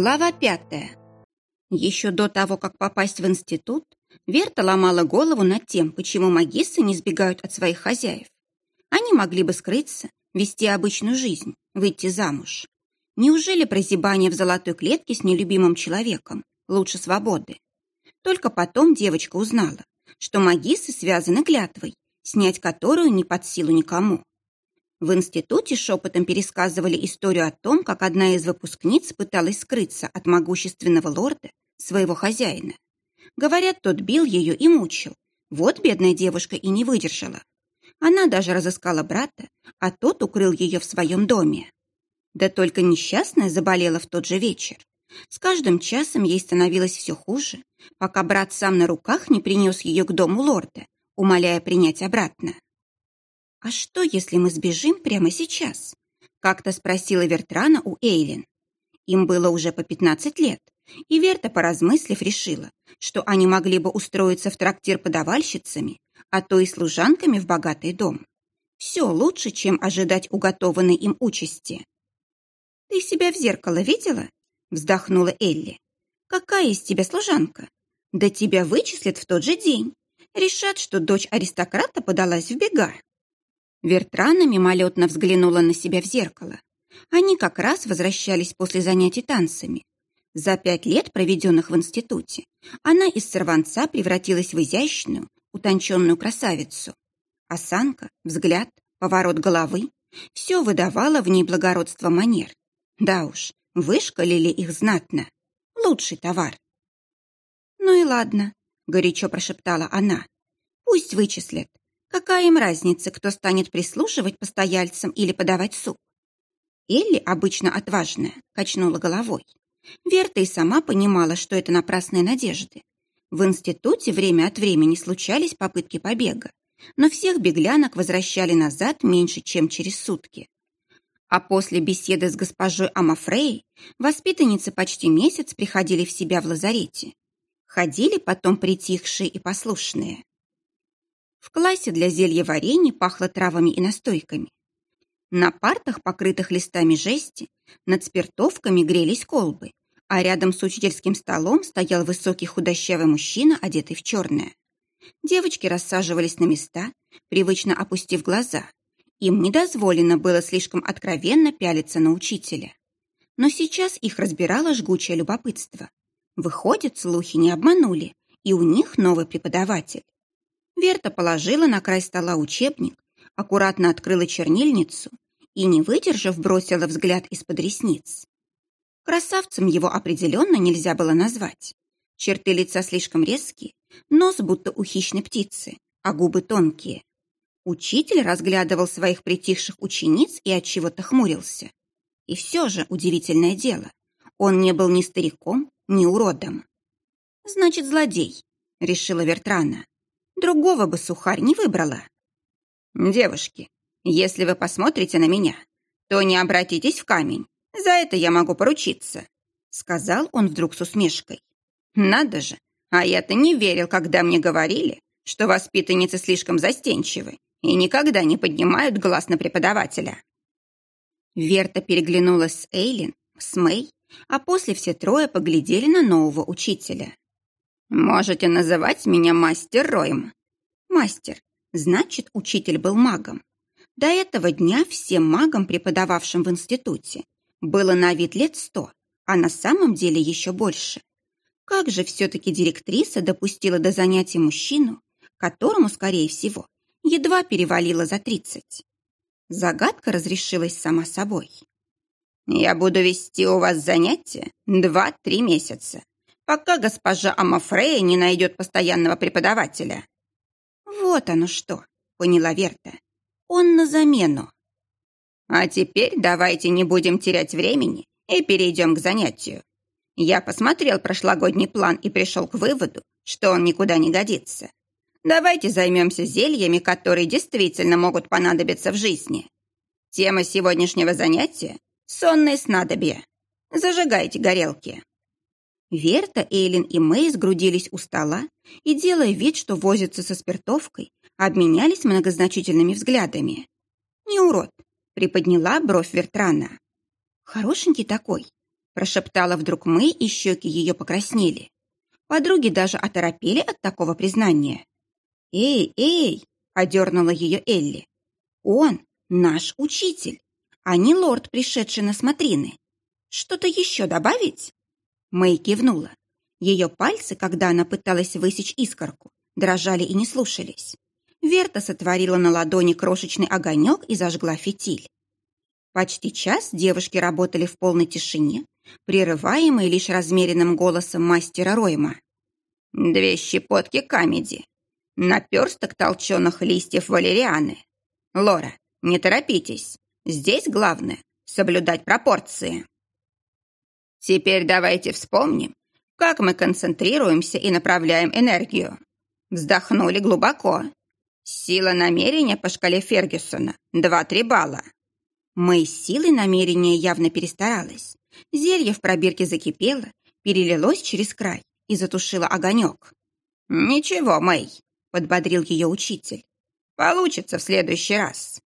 Глава пятая. Еще до того, как попасть в институт, Верта ломала голову над тем, почему магиссы не сбегают от своих хозяев. Они могли бы скрыться, вести обычную жизнь, выйти замуж. Неужели прозябание в золотой клетке с нелюбимым человеком лучше свободы? Только потом девочка узнала, что магиссы связаны клятвой, снять которую не под силу никому. В институте шепотом пересказывали историю о том, как одна из выпускниц пыталась скрыться от могущественного лорда, своего хозяина. Говорят, тот бил ее и мучил. Вот бедная девушка и не выдержала. Она даже разыскала брата, а тот укрыл ее в своем доме. Да только несчастная заболела в тот же вечер. С каждым часом ей становилось все хуже, пока брат сам на руках не принес ее к дому лорда, умоляя принять обратно. «А что, если мы сбежим прямо сейчас?» — как-то спросила Вертрана у Эйлин. Им было уже по 15 лет, и Верта, поразмыслив, решила, что они могли бы устроиться в трактир подавальщицами, а то и служанками в богатый дом. Все лучше, чем ожидать уготованной им участи. «Ты себя в зеркало видела?» — вздохнула Элли. «Какая из тебя служанка? Да тебя вычислят в тот же день. Решат, что дочь аристократа подалась в бега». Вертрана мимолетно взглянула на себя в зеркало. Они как раз возвращались после занятий танцами. За пять лет, проведенных в институте, она из сорванца превратилась в изящную, утонченную красавицу. Осанка, взгляд, поворот головы — все выдавало в ней благородство манер. Да уж, вышкалили их знатно. Лучший товар. «Ну и ладно», — горячо прошептала она. «Пусть вычислят. Какая им разница, кто станет прислушивать постояльцам или подавать суп? Элли, обычно отважная, качнула головой. Верта и сама понимала, что это напрасные надежды. В институте время от времени случались попытки побега, но всех беглянок возвращали назад меньше, чем через сутки. А после беседы с госпожой Амафрей воспитанницы почти месяц приходили в себя в лазарете. Ходили потом притихшие и послушные. В классе для зелья варенья пахло травами и настойками. На партах, покрытых листами жести, над спиртовками грелись колбы, а рядом с учительским столом стоял высокий худощавый мужчина, одетый в черное. Девочки рассаживались на места, привычно опустив глаза. Им не дозволено было слишком откровенно пялиться на учителя. Но сейчас их разбирало жгучее любопытство. Выходит, слухи не обманули, и у них новый преподаватель. Верта положила на край стола учебник, аккуратно открыла чернильницу и, не выдержав, бросила взгляд из-под ресниц. Красавцем его определенно нельзя было назвать. Черты лица слишком резкие, нос будто у хищной птицы, а губы тонкие. Учитель разглядывал своих притихших учениц и от чего-то хмурился. И все же удивительное дело, он не был ни стариком, ни уродом. «Значит, злодей», — решила Вертрана. Другого бы сухарь не выбрала. Девушки, если вы посмотрите на меня, то не обратитесь в камень. За это я могу поручиться, сказал он вдруг с усмешкой. Надо же, а я-то не верил, когда мне говорили, что воспитанницы слишком застенчивы и никогда не поднимают глаз на преподавателя. Верта переглянулась с Эйлин, с Мэй, а после все трое поглядели на нового учителя. «Можете называть меня мастер Роем». «Мастер, значит, учитель был магом. До этого дня всем магам, преподававшим в институте, было на вид лет сто, а на самом деле еще больше. Как же все-таки директриса допустила до занятий мужчину, которому, скорее всего, едва перевалило за тридцать? Загадка разрешилась сама собой. «Я буду вести у вас занятия два-три месяца пока госпожа Амафрея не найдет постоянного преподавателя». «Вот оно что», — поняла Верта. «Он на замену». «А теперь давайте не будем терять времени и перейдем к занятию. Я посмотрел прошлогодний план и пришел к выводу, что он никуда не годится. Давайте займемся зельями, которые действительно могут понадобиться в жизни. Тема сегодняшнего занятия — сонные снадобья. Зажигайте горелки». Верта, Эйлин и Мэй сгрудились у стола и, делая вид, что возятся со спиртовкой, обменялись многозначительными взглядами. «Не урод!» — приподняла бровь Вертрана. «Хорошенький такой», — Прошептала вдруг мы, и щеки ее покраснели. Подруги даже оторопели от такого признания. «Эй, эй!» — одернула ее Элли. «Он наш учитель, а не лорд, пришедший на смотрины. Что-то еще добавить?» Мэй кивнула. Ее пальцы, когда она пыталась высечь искорку, дрожали и не слушались. Верта сотворила на ладони крошечный огонек и зажгла фитиль. Почти час девушки работали в полной тишине, прерываемые лишь размеренным голосом мастера Ройма. «Две щепотки камеди, наперсток толченых листьев валерианы. Лора, не торопитесь, здесь главное — соблюдать пропорции». Теперь давайте вспомним, как мы концентрируемся и направляем энергию. Вздохнули глубоко. Сила намерения по шкале Фергюсона – 2-3 балла. Мэй с силой намерения явно перестаралась. Зелье в пробирке закипело, перелилось через край и затушило огонек. «Ничего, Мэй», — подбодрил ее учитель. «Получится в следующий раз».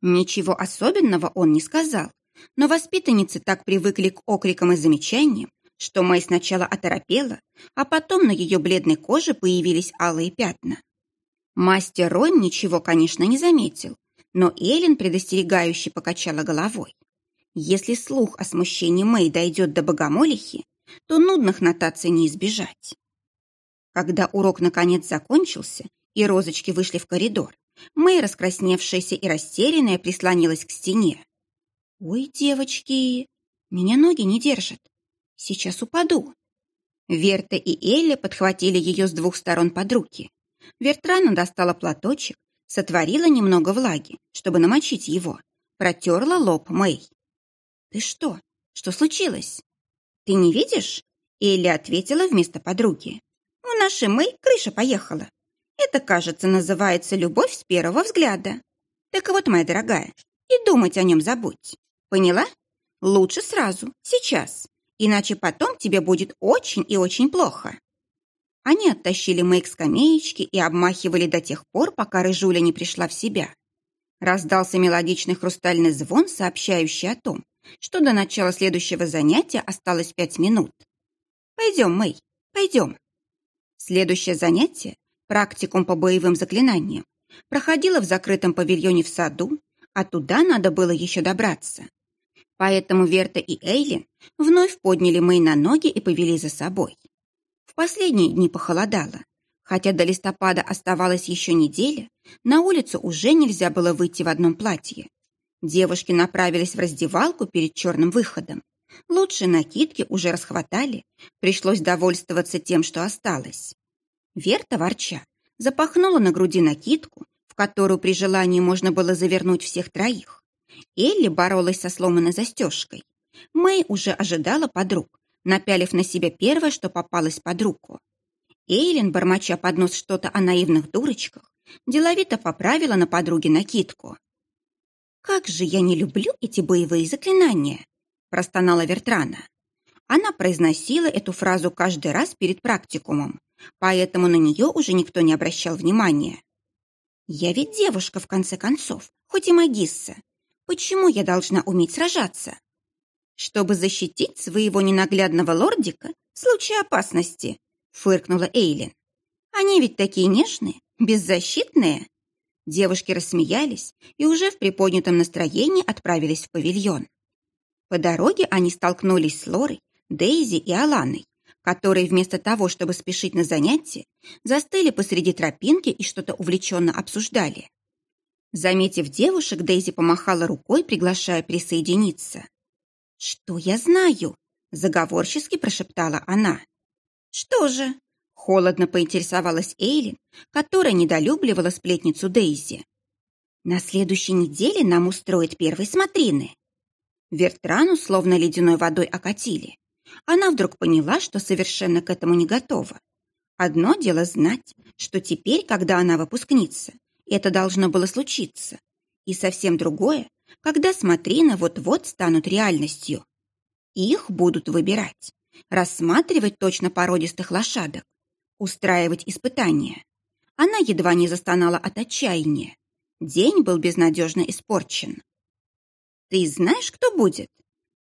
Ничего особенного он не сказал, но воспитанницы так привыкли к окрикам и замечаниям, что Мэй сначала оторопела, а потом на ее бледной коже появились алые пятна. Мастер Ройм ничего, конечно, не заметил, но Эллен предостерегающе покачала головой. Если слух о смущении Мэй дойдет до богомолихи, то нудных нотаций не избежать. Когда урок наконец закончился и розочки вышли в коридор, Мэй, раскрасневшаяся и растерянная, прислонилась к стене. «Ой, девочки, меня ноги не держат. Сейчас упаду». Верта и Элли подхватили ее с двух сторон под руки. Вертрана достала платочек, сотворила немного влаги, чтобы намочить его, протерла лоб Мэй. «Ты что? Что случилось?» «Ты не видишь?» Элли ответила вместо подруги. «У нашей Мэй крыша поехала. Это, кажется, называется любовь с первого взгляда. Так вот, моя дорогая, и думать о нем забудь. Поняла? Лучше сразу, сейчас, иначе потом тебе будет очень и очень плохо. Они оттащили Мэй к скамеечке и обмахивали до тех пор, пока Рыжуля не пришла в себя. Раздался мелодичный хрустальный звон, сообщающий о том, что до начала следующего занятия осталось пять минут. «Пойдем, Мэй, пойдем». Следующее занятие, практикум по боевым заклинаниям, проходило в закрытом павильоне в саду, а туда надо было еще добраться. Поэтому Верта и Эйлин вновь подняли Мэй на ноги и повели за собой. В последние дни похолодало. Хотя до листопада оставалась еще неделя, на улицу уже нельзя было выйти в одном платье. Девушки направились в раздевалку перед черным выходом. Лучшие накидки уже расхватали, пришлось довольствоваться тем, что осталось. Верта, ворча, запахнула на груди накидку, в которую при желании можно было завернуть всех троих. Элли боролась со сломанной застежкой. Мэй уже ожидала подруг, напялив на себя первое, что попалось под руку. Эйлин, бормоча под нос что-то о наивных дурочках, деловито поправила на подруге накидку. «Как же я не люблю эти боевые заклинания!» – простонала Вертрана. Она произносила эту фразу каждый раз перед практикумом, поэтому на нее уже никто не обращал внимания. «Я ведь девушка, в конце концов, хоть и магисса. Почему я должна уметь сражаться? Чтобы защитить своего ненаглядного лордика в случае опасности, фыркнула Эйлин. Они ведь такие нежные, беззащитные. Девушки рассмеялись и уже в приподнятом настроении отправились в павильон. По дороге они столкнулись с Лорой, Дейзи и Аланой, которые вместо того, чтобы спешить на занятия, застыли посреди тропинки и что-то увлеченно обсуждали. Заметив девушек, Дейзи помахала рукой, приглашая присоединиться. «Что я знаю?» – заговорчески прошептала она. «Что же?» – холодно поинтересовалась Эйлин, которая недолюбливала сплетницу Дейзи. «На следующей неделе нам устроят первые смотрины». Вертрану словно ледяной водой окатили. Она вдруг поняла, что совершенно к этому не готова. Одно дело знать, что теперь, когда она выпускница, это должно было случиться. И совсем другое, когда смотрины вот-вот станут реальностью. Их будут выбирать, рассматривать точно породистых лошадок, устраивать испытания. Она едва не застонала от отчаяния. День был безнадежно испорчен. «Ты знаешь, кто будет?»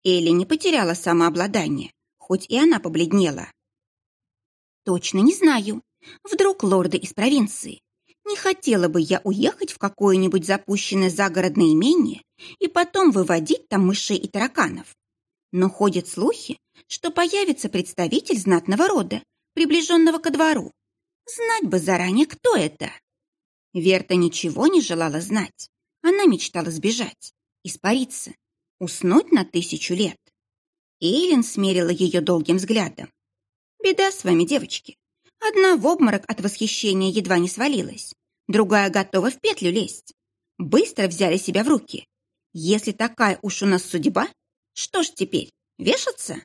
Элли не потеряла самообладание, хоть и она побледнела. Точно не знаю. Вдруг лорды из провинции. Не хотела бы я уехать в какое-нибудь запущенное загородное имение и потом выводить там мышей и тараканов. Но ходят слухи, что появится представитель знатного рода, приближенного ко двору. Знать бы заранее, кто это. Верта ничего не желала знать. Она мечтала сбежать, испариться, уснуть на тысячу лет. Эйлин смерила ее долгим взглядом. Беда с вами, девочки. Одна в обморок от восхищения едва не свалилась, другая готова в петлю лезть. Быстро взяли себя в руки. Если такая уж у нас судьба, что ж теперь, вешаться?